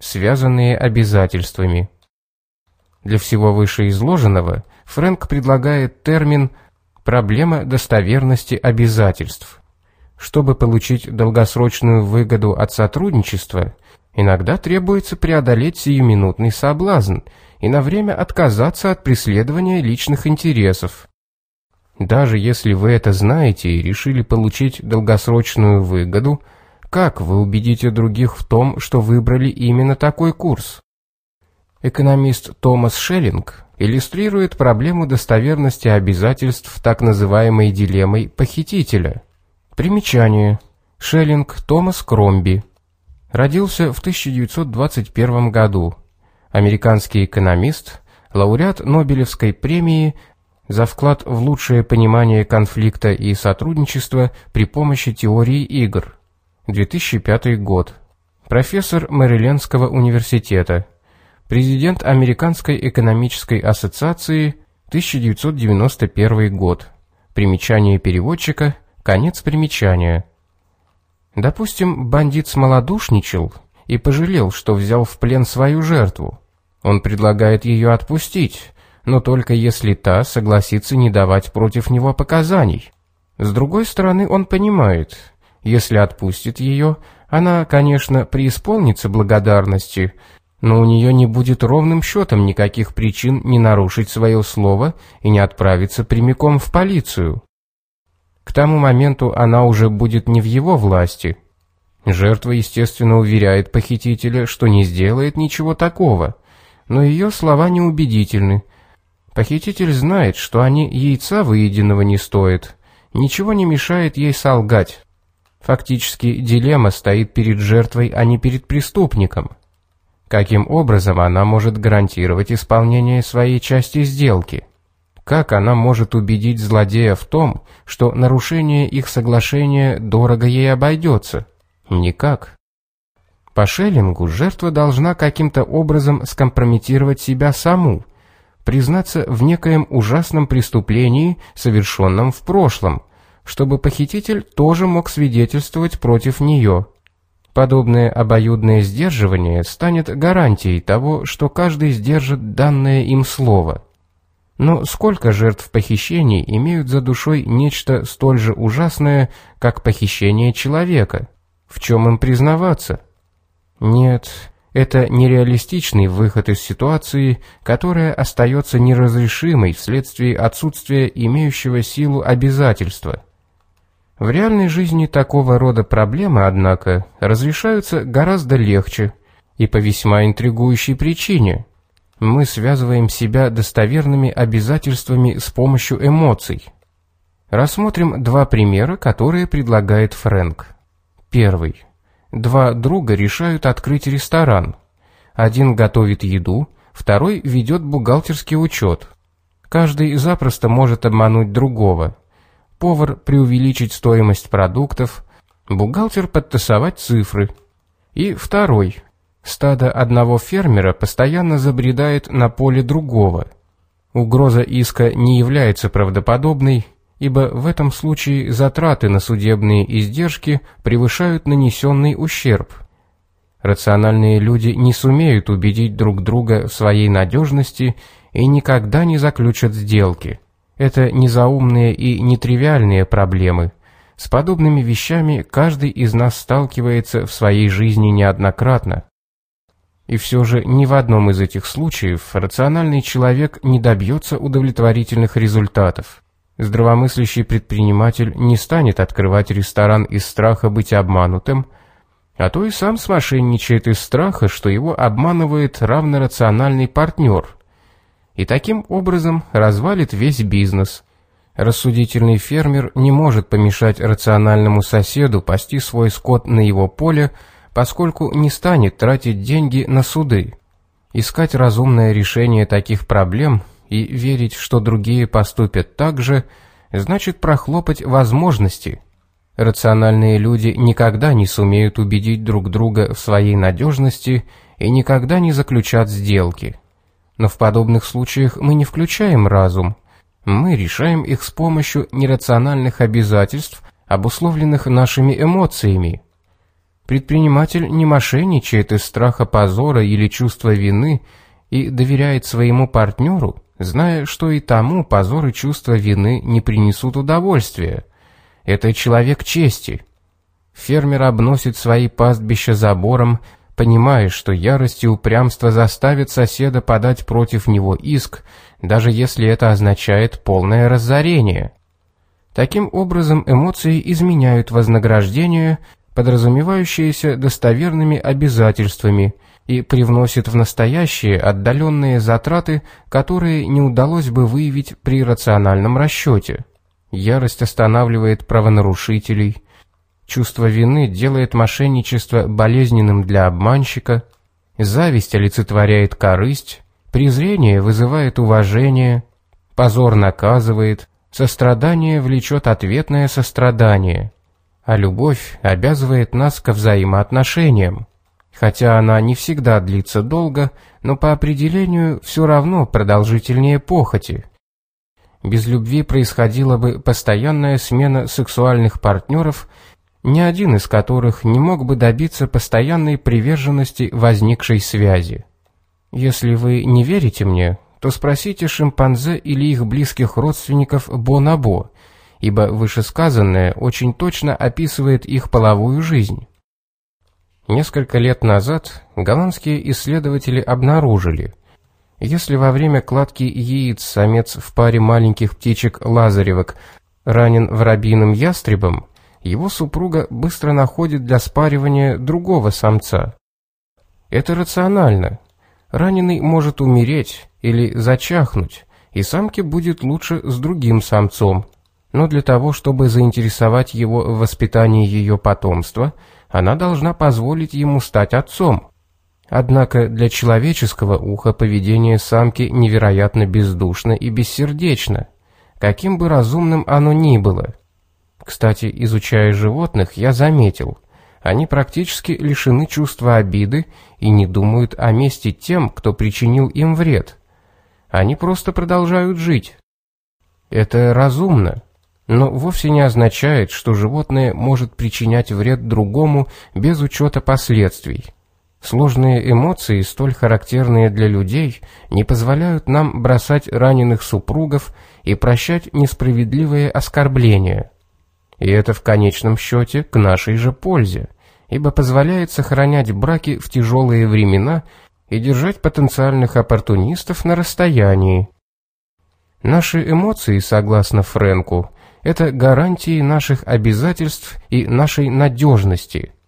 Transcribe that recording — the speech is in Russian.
связанные обязательствами. Для всего вышеизложенного Фрэнк предлагает термин «проблема достоверности обязательств». Чтобы получить долгосрочную выгоду от сотрудничества, иногда требуется преодолеть сиюминутный соблазн и на время отказаться от преследования личных интересов. Даже если вы это знаете и решили получить долгосрочную выгоду, как вы убедите других в том, что выбрали именно такой курс? Экономист Томас Шеллинг иллюстрирует проблему достоверности обязательств так называемой дилеммой похитителя. Примечание. Шеллинг Томас Кромби. Родился в 1921 году. Американский экономист, лауреат Нобелевской премии за вклад в лучшее понимание конфликта и сотрудничества при помощи теории игр. 2005 год. Профессор Мэрилендского университета. Президент Американской экономической ассоциации 1991 год. Примечание переводчика, конец примечания. Допустим, бандит смолодушничал и пожалел, что взял в плен свою жертву. Он предлагает ее отпустить, но только если та согласится не давать против него показаний. С другой стороны, он понимает, если отпустит ее, она, конечно, преисполнится благодарности, но у нее не будет ровным счетом никаких причин не нарушить свое слово и не отправиться прямиком в полицию. К тому моменту она уже будет не в его власти. Жертва, естественно, уверяет похитителя, что не сделает ничего такого, но ее слова неубедительны. Похититель знает, что они яйца выеденного не стоят, ничего не мешает ей солгать. Фактически дилемма стоит перед жертвой, а не перед преступником. Каким образом она может гарантировать исполнение своей части сделки? Как она может убедить злодея в том, что нарушение их соглашения дорого ей обойдется? Никак. По Шеллингу жертва должна каким-то образом скомпрометировать себя саму, признаться в некоем ужасном преступлении, совершенном в прошлом, чтобы похититель тоже мог свидетельствовать против нее. Подобное обоюдное сдерживание станет гарантией того, что каждый сдержит данное им слово. Но сколько жертв похищений имеют за душой нечто столь же ужасное, как похищение человека? В чем им признаваться? Нет, это нереалистичный выход из ситуации, которая остается неразрешимой вследствие отсутствия имеющего силу обязательства – в реальной жизни такого рода проблемы, однако, разрешаются гораздо легче и по весьма интригующей причине. Мы связываем себя достоверными обязательствами с помощью эмоций. Рассмотрим два примера, которые предлагает Фрэнк. Первый. Два друга решают открыть ресторан. Один готовит еду, второй ведет бухгалтерский учет. Каждый запросто может обмануть другого – повар преувеличить стоимость продуктов, бухгалтер подтасовать цифры. И второй. Стадо одного фермера постоянно забредает на поле другого. Угроза иска не является правдоподобной, ибо в этом случае затраты на судебные издержки превышают нанесенный ущерб. Рациональные люди не сумеют убедить друг друга в своей надежности и никогда не заключат сделки. Это незаумные и нетривиальные проблемы. С подобными вещами каждый из нас сталкивается в своей жизни неоднократно. И все же ни в одном из этих случаев рациональный человек не добьется удовлетворительных результатов. Здравомыслящий предприниматель не станет открывать ресторан из страха быть обманутым, а то и сам смошенничает из страха, что его обманывает равнорациональный партнер – и таким образом развалит весь бизнес. Рассудительный фермер не может помешать рациональному соседу пасти свой скот на его поле, поскольку не станет тратить деньги на суды. Искать разумное решение таких проблем и верить, что другие поступят так же, значит прохлопать возможности. Рациональные люди никогда не сумеют убедить друг друга в своей надежности и никогда не заключат сделки. Но в подобных случаях мы не включаем разум. Мы решаем их с помощью нерациональных обязательств, обусловленных нашими эмоциями. Предприниматель не мошенничает из страха позора или чувства вины и доверяет своему партнеру, зная, что и тому позор и чувство вины не принесут удовольствия. Это человек чести. Фермер обносит свои пастбища забором, понимая, что ярость и упрямство заставят соседа подать против него иск, даже если это означает полное разорение. Таким образом, эмоции изменяют вознаграждение, подразумевающееся достоверными обязательствами, и привносят в настоящее отдаленные затраты, которые не удалось бы выявить при рациональном расчете. Ярость останавливает правонарушителей, чувство вины делает мошенничество болезненным для обманщика, зависть олицетворяет корысть, презрение вызывает уважение, позор наказывает, Сострадание влечет ответное сострадание, а любовь обязывает нас ко взаимоотношениям. Хотя она не всегда длится долго, но по определению все равно продолжительнее похоти. Без любви происходила бы постоянная смена сексуальных партнеров, ни один из которых не мог бы добиться постоянной приверженности возникшей связи. Если вы не верите мне, то спросите шимпанзе или их близких родственников бонобо, ибо вышесказанное очень точно описывает их половую жизнь. Несколько лет назад голландские исследователи обнаружили, если во время кладки яиц самец в паре маленьких птичек-лазаревок ранен воробьиным ястребом, его супруга быстро находит для спаривания другого самца. Это рационально. Раненый может умереть, или зачахнуть, и самке будет лучше с другим самцом. Но для того, чтобы заинтересовать его в воспитании ее потомства, она должна позволить ему стать отцом. Однако для человеческого уха поведение самки невероятно бездушно и бессердечно, каким бы разумным оно ни было. Кстати, изучая животных, я заметил, они практически лишены чувства обиды и не думают о мести тем, кто причинил им вред – они просто продолжают жить. Это разумно, но вовсе не означает, что животное может причинять вред другому без учета последствий. Сложные эмоции, столь характерные для людей, не позволяют нам бросать раненых супругов и прощать несправедливые оскорбления. И это в конечном счете к нашей же пользе, ибо позволяет сохранять браки в тяжелые времена и держать потенциальных оппортунистов на расстоянии. Наши эмоции, согласно Френку, это гарантии наших обязательств и нашей надежности –